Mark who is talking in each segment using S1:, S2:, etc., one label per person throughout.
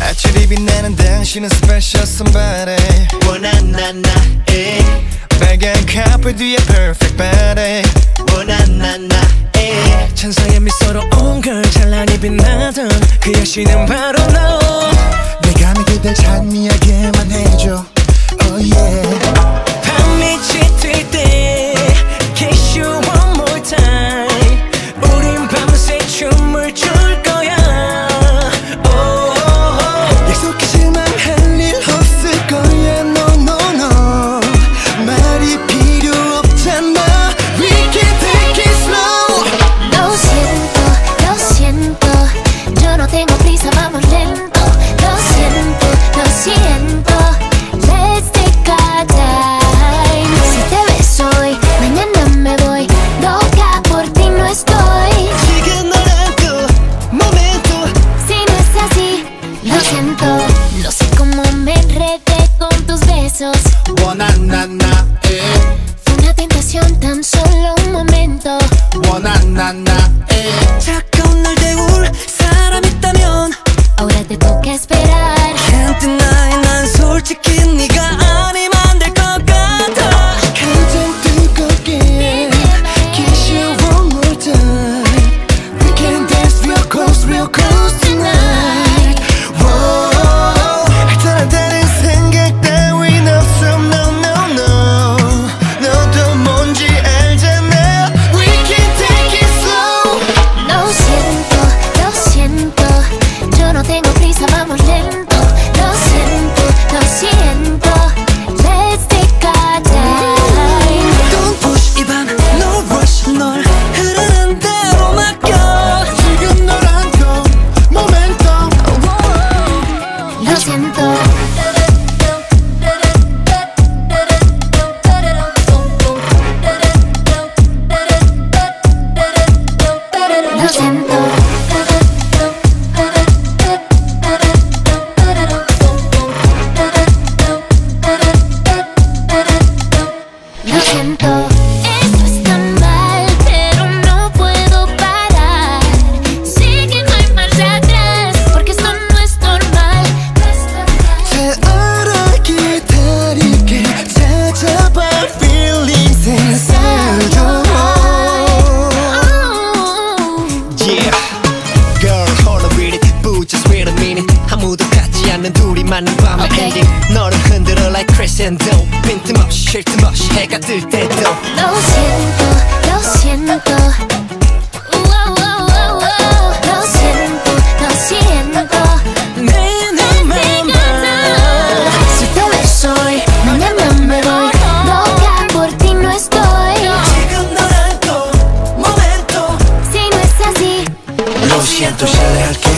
S1: 아침이 빛나는 당신은 special somebody.
S2: 원한 나 나에.
S1: 빨간 카페 뒤에 perfect body.
S2: 원한 나 나에.
S3: 천사의 미소로 온걸 찬란히 빛나던 그 여신은 바로 너 솔직히 네가
S2: 않는 둘이만의 밤의
S4: Okay.
S2: 엔딩 너를 흔들어 like crescendo 빈틈없이 쉴 틈 없이 해가 뜰 때도
S4: Lo siento, lo siento. Wow, wow, wow, wow. Lo siento, lo siento.
S3: 내 눈만 봐
S4: Si te ves hoy, mañana me voy. Loca por ti no estoy.
S3: 지금 너랑 또 momento
S4: Si no es así,
S3: Lo siento 실례할게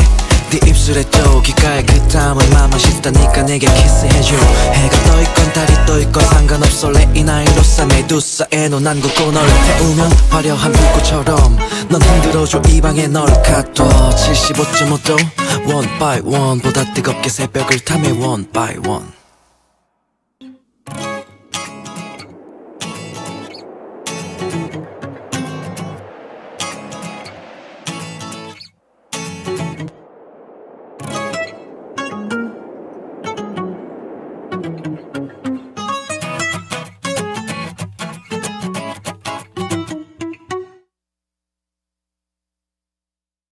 S3: 네 입술에 또 귓가에 그 땀을 마마 싶다니까 내게 키스해줘. 해가 떠있건 달이 떠있건 상관없어. 레이 나이로서 메두사에 눈 안고 널 태우면 화려한 불꽃처럼 넌 흔들어줘. 이 방에 널 가둬. 75.5도 one by one 보다 뜨겁게 새벽을 탐해 one by one